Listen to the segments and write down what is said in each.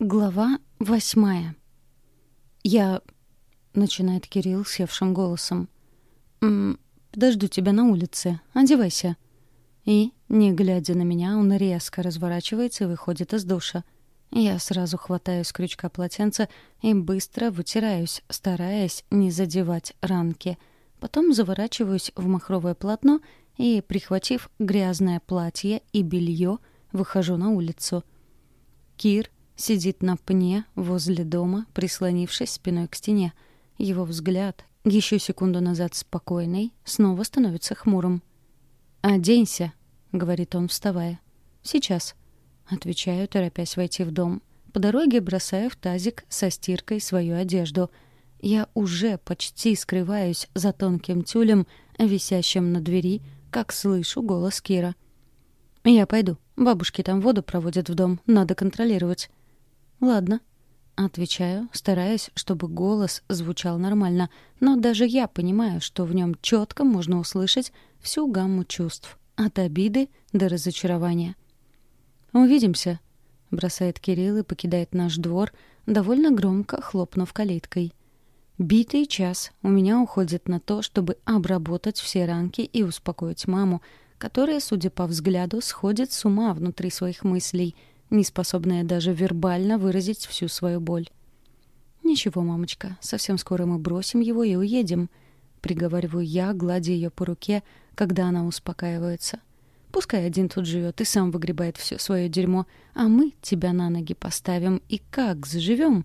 Глава восьмая. «Я...» — начинает Кирилл севшим голосом. «М -м, «Подожду тебя на улице. Одевайся». И, не глядя на меня, он резко разворачивается и выходит из душа. Я сразу хватаю с крючка полотенца и быстро вытираюсь, стараясь не задевать ранки. Потом заворачиваюсь в махровое полотно и, прихватив грязное платье и белье, выхожу на улицу. Кир Сидит на пне возле дома, прислонившись спиной к стене. Его взгляд, еще секунду назад спокойный, снова становится хмурым. «Оденься», — говорит он, вставая. «Сейчас», — отвечаю, торопясь войти в дом. По дороге бросаю в тазик со стиркой свою одежду. Я уже почти скрываюсь за тонким тюлем, висящим на двери, как слышу голос Кира. «Я пойду. Бабушки там воду проводят в дом. Надо контролировать». «Ладно». Отвечаю, стараясь, чтобы голос звучал нормально, но даже я понимаю, что в нем четко можно услышать всю гамму чувств. От обиды до разочарования. «Увидимся», — бросает Кирилл и покидает наш двор, довольно громко хлопнув калиткой. Битый час у меня уходит на то, чтобы обработать все ранки и успокоить маму, которая, судя по взгляду, сходит с ума внутри своих мыслей — не способная даже вербально выразить всю свою боль. «Ничего, мамочка, совсем скоро мы бросим его и уедем», — приговариваю я, гладя ее по руке, когда она успокаивается. «Пускай один тут живет и сам выгребает все свое дерьмо, а мы тебя на ноги поставим и как заживем?»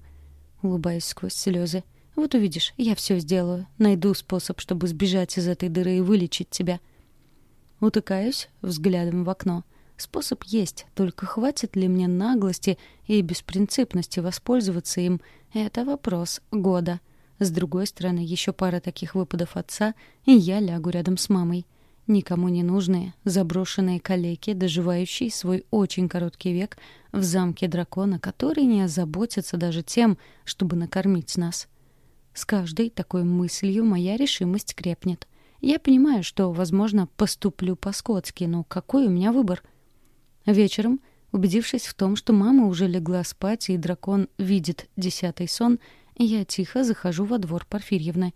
Улыбаясь сквозь слезы. «Вот увидишь, я все сделаю. Найду способ, чтобы сбежать из этой дыры и вылечить тебя». Утыкаюсь взглядом в окно — Способ есть, только хватит ли мне наглости и беспринципности воспользоваться им — это вопрос года. С другой стороны, еще пара таких выпадов отца, и я лягу рядом с мамой. Никому не нужные, заброшенные калеки, доживающие свой очень короткий век в замке дракона, который не озаботится даже тем, чтобы накормить нас. С каждой такой мыслью моя решимость крепнет. Я понимаю, что, возможно, поступлю по-скотски, но какой у меня выбор — Вечером, убедившись в том, что мама уже легла спать и дракон видит десятый сон, я тихо захожу во двор Порфирьевны.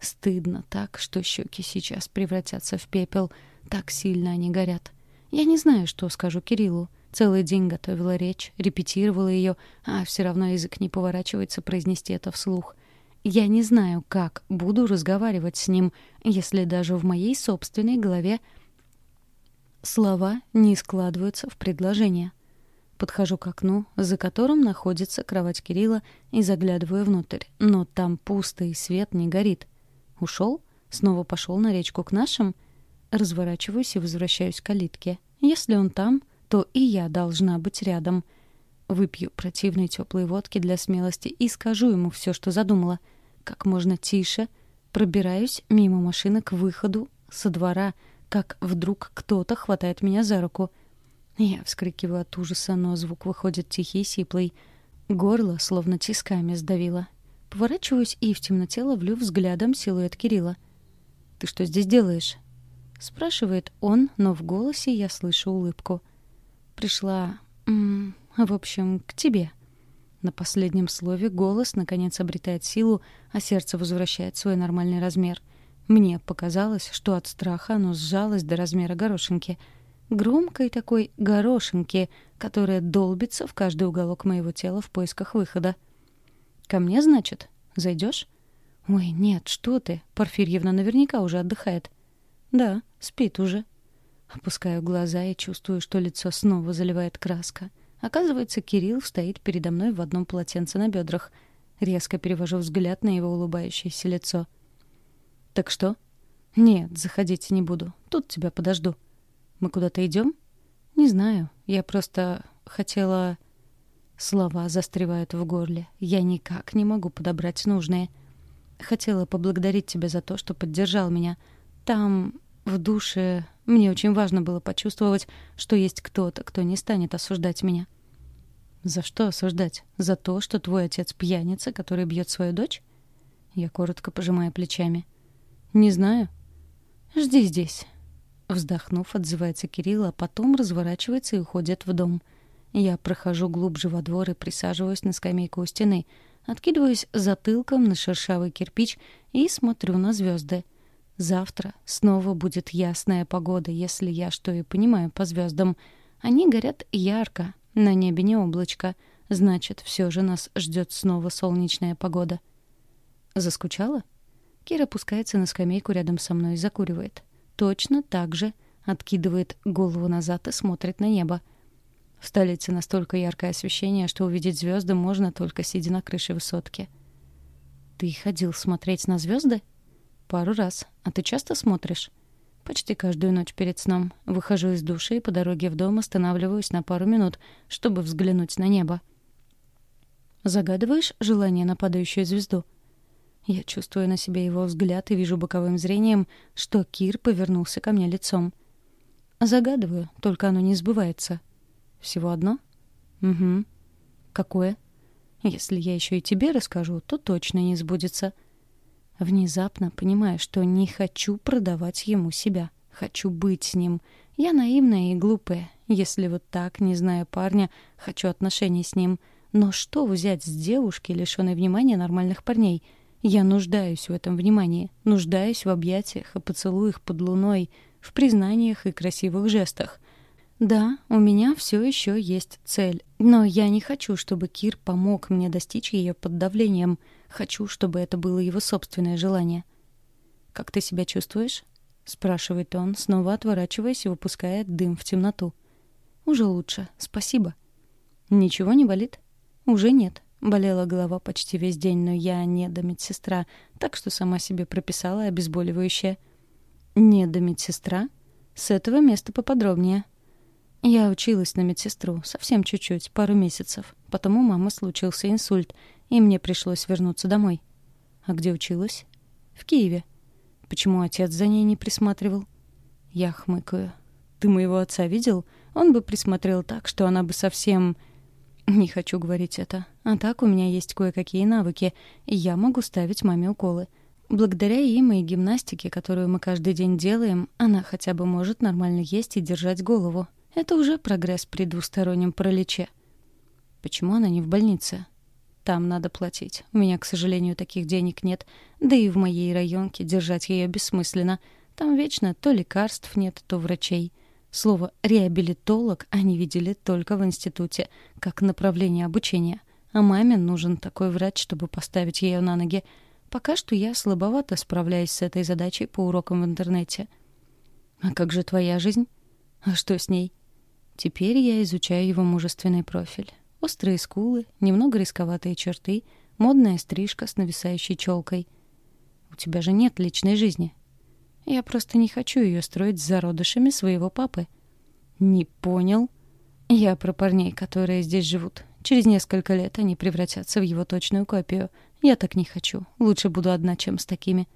Стыдно так, что щеки сейчас превратятся в пепел. Так сильно они горят. Я не знаю, что скажу Кириллу. Целый день готовила речь, репетировала ее, а все равно язык не поворачивается произнести это вслух. Я не знаю, как буду разговаривать с ним, если даже в моей собственной голове Слова не складываются в предложение. Подхожу к окну, за которым находится кровать Кирилла, и заглядываю внутрь. Но там пусто и свет не горит. Ушел? Снова пошел на речку к нашим? Разворачиваюсь и возвращаюсь к калитке. Если он там, то и я должна быть рядом. Выпью противной теплой водки для смелости и скажу ему все, что задумала. Как можно тише пробираюсь мимо машины к выходу со двора — как вдруг кто-то хватает меня за руку. Я вскрикиваю от ужаса, но звук выходит тихий сиплый. Горло словно тисками сдавило. Поворачиваюсь и в темноте ловлю взглядом силуэт Кирилла. «Ты что здесь делаешь?» Спрашивает он, но в голосе я слышу улыбку. «Пришла... М -м, в общем, к тебе». На последнем слове голос наконец обретает силу, а сердце возвращает свой нормальный размер — мне показалось, что от страха оно сжалось до размера горошинки. Громкой такой горошинки, которая долбится в каждый уголок моего тела в поисках выхода. «Ко мне, значит? Зайдешь?» «Ой, нет, что ты. Порфирьевна наверняка уже отдыхает». «Да, спит уже». Опускаю глаза и чувствую, что лицо снова заливает краска. Оказывается, Кирилл стоит передо мной в одном полотенце на бедрах. Резко перевожу взгляд на его улыбающееся лицо — «Так что?» «Нет, заходить не буду. Тут тебя подожду». «Мы куда-то идем?» «Не знаю. Я просто хотела...» Слова застревают в горле. Я никак не могу подобрать нужные. Хотела поблагодарить тебя за то, что поддержал меня. Там, в душе, мне очень важно было почувствовать, что есть кто-то, кто не станет осуждать меня. За что осуждать? За то, что твой отец пьяница, который бьет свою дочь? Я коротко пожимаю плечами. — «Не знаю». «Жди здесь». Вздохнув, отзывается Кирилл, а потом разворачивается и уходит в дом. Я прохожу глубже во двор и присаживаюсь на скамейку у стены, откидываюсь затылком на шершавый кирпич и смотрю на звезды. Завтра снова будет ясная погода, если я что и понимаю по звездам. Они горят ярко, на небе не облачко. Значит, все же нас ждет снова солнечная погода. Заскучала? Кира опускается на скамейку рядом со мной и закуривает. Точно так же откидывает голову назад и смотрит на небо. В столице настолько яркое освещение, что увидеть звезды можно только сидя на крыше высотки. «Ты ходил смотреть на звезды?» «Пару раз. А ты часто смотришь?» «Почти каждую ночь перед сном. Выхожу из души и по дороге в дом останавливаюсь на пару минут, чтобы взглянуть на небо». «Загадываешь желание на падающую звезду?» Я чувствую на себе его взгляд и вижу боковым зрением, что Кир повернулся ко мне лицом. Загадываю, только оно не сбывается. Всего одно? Угу. Какое? Если я еще и тебе расскажу, то точно не сбудется. Внезапно понимаю, что не хочу продавать ему себя. Хочу быть с ним. Я наивная и глупая. Если вот так, не зная парня, хочу отношений с ним. Но что взять с девушки, лишенной внимания нормальных парней? Я нуждаюсь в этом внимании. Нуждаюсь в объятиях и поцелуях под луной, в признаниях и красивых жестах. Да, у меня все еще есть цель, но я не хочу, чтобы Кир помог мне достичь ее под давлением. Хочу, чтобы это было его собственное желание. «Как ты себя чувствуешь?» — спрашивает он, снова отворачиваясь и выпуская дым в темноту. «Уже лучше, спасибо». «Ничего не болит?» «Уже нет. Болела голова почти весь день, но я не до медсестра, так что сама себе прописала обезболивающее». «Не до медсестра?» «С этого места поподробнее», я училась на медсестру, совсем чуть-чуть, пару месяцев. Потом у мамы случился инсульт, и мне пришлось вернуться домой. А где училась? В Киеве. Почему отец за ней не присматривал? Я хмыкаю. Ты моего отца видел? Он бы присмотрел так, что она бы совсем... Не хочу говорить это. А так у меня есть кое-какие навыки, и я могу ставить маме уколы. Благодаря им и гимнастике, которую мы каждый день делаем, она хотя бы может нормально есть и держать голову. Это уже прогресс при двустороннем пролече. Почему она не в больнице? Там надо платить. У меня, к сожалению, таких денег нет. Да и в моей районке держать ее бессмысленно. Там вечно то лекарств нет, то врачей. Слово «реабилитолог» они видели только в институте, как направление обучения. А маме нужен такой врач, чтобы поставить ее на ноги. Пока что я слабовато справляюсь с этой задачей по урокам в интернете. А как же твоя жизнь? А что с ней? Теперь я изучаю его мужественный профиль. Острые скулы, немного рисковатые черты, модная стрижка с нависающей челкой. У тебя же нет личной жизни. Я просто не хочу ее строить с зародышами своего папы. Не понял. Я про парней, которые здесь живут. Через несколько лет они превратятся в его точную копию. Я так не хочу. Лучше буду одна, чем с такими.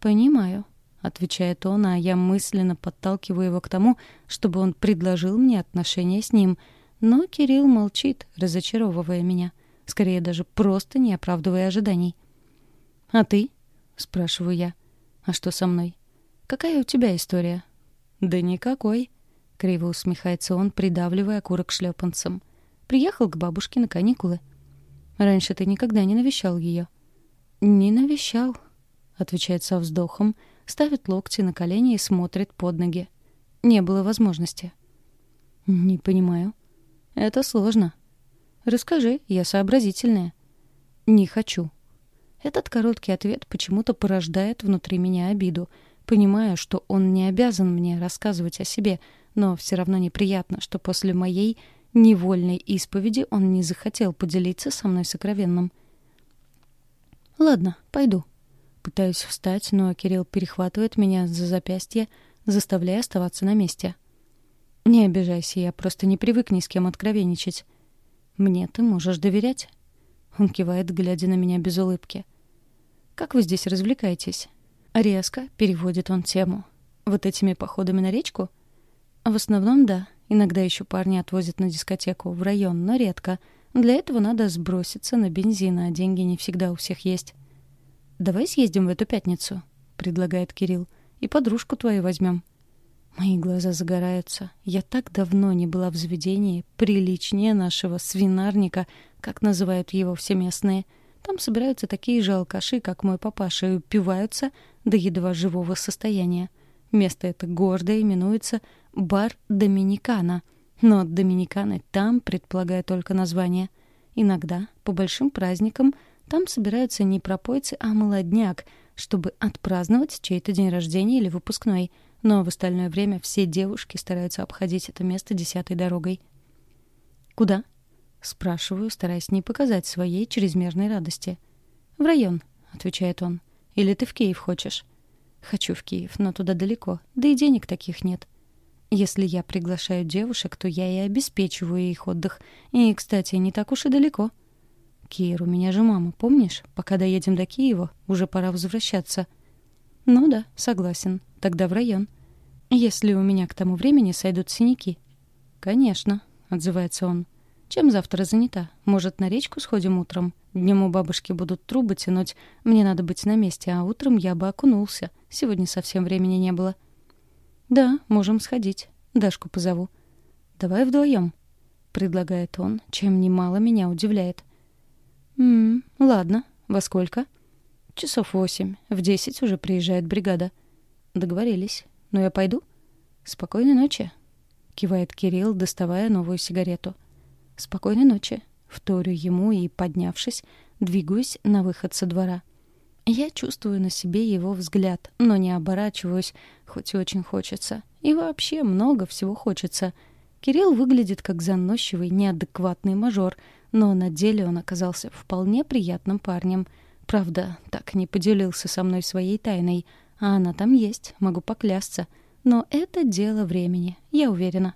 Понимаю. — отвечает он, а я мысленно подталкиваю его к тому, чтобы он предложил мне отношения с ним. Но Кирилл молчит, разочаровывая меня. Скорее даже просто не оправдывая ожиданий. «А ты?» — спрашиваю я. «А что со мной? Какая у тебя история?» «Да никакой», — криво усмехается он, придавливая окурок шлепанцем. «Приехал к бабушке на каникулы. Раньше ты никогда не навещал ее». «Не навещал», — отвечает со вздохом, — ставит локти на колени и смотрит под ноги. Не было возможности. «Не понимаю». «Это сложно». «Расскажи, я сообразительная». «Не хочу». Этот короткий ответ почему-то порождает внутри меня обиду. Понимаю, что он не обязан мне рассказывать о себе, но все равно неприятно, что после моей невольной исповеди он не захотел поделиться со мной сокровенным. «Ладно, пойду», Пытаюсь встать, но Кирилл перехватывает меня за запястье, заставляя оставаться на месте. «Не обижайся, я просто не привык ни с кем откровенничать. Мне ты можешь доверять?» Он кивает, глядя на меня без улыбки. «Как вы здесь развлекаетесь?» Резко переводит он тему. «Вот этими походами на речку?» «В основном, да. Иногда еще парни отвозят на дискотеку в район, но редко. Для этого надо сброситься на бензин, а деньги не всегда у всех есть». «Давай съездим в эту пятницу», — предлагает Кирилл. «И подружку твою возьмем». Мои глаза загораются. Я так давно не была в заведении, приличнее нашего свинарника, как называют его все местные. Там собираются такие же алкаши, как мой папаша, и упиваются до едва живого состояния. Место это гордое именуется «Бар Доминикана». Но от Доминиканы там предполагаю только название. Иногда, по большим праздникам, там собираются не пропойцы, а молодняк, чтобы отпраздновать чей-то день рождения или выпускной — но в остальное время все девушки стараются обходить это место десятой дорогой. «Куда?» — спрашиваю, стараясь не показать своей чрезмерной радости. «В район», — отвечает он. «Или ты в Киев хочешь?» «Хочу в Киев, но туда далеко, да и денег таких нет». Если я приглашаю девушек, то я и обеспечиваю их отдых. И, кстати, не так уж и далеко. Кир, у меня же мама, помнишь? Пока доедем до Киева, уже пора возвращаться. Ну да, согласен. Тогда в район. Если у меня к тому времени сойдут синяки. Конечно, отзывается он. Чем завтра занята? Может, на речку сходим утром? Днем у бабушки будут трубы тянуть. Мне надо быть на месте, а утром я бы окунулся. Сегодня совсем времени не было. Да, можем сходить. Дашку позову. Давай вдвоем, предлагает он, чем немало меня удивляет. «М ладно. Во сколько?» «Часов восемь. В десять уже приезжает бригада». Договорились. Но я пойду? Спокойной ночи. Кивает Кирилл, доставая новую сигарету. Спокойной ночи. Вторю ему и, поднявшись, двигаюсь на выход со двора. Я чувствую на себе его взгляд, но не оборачиваюсь, хоть и очень хочется. И вообще много всего хочется. Кирилл выглядит как заносчивый, неадекватный мажор, но на деле он оказался вполне приятным парнем. Правда, так не поделился со мной своей тайной — а она там есть, могу поклясться. Но это дело времени, я уверена.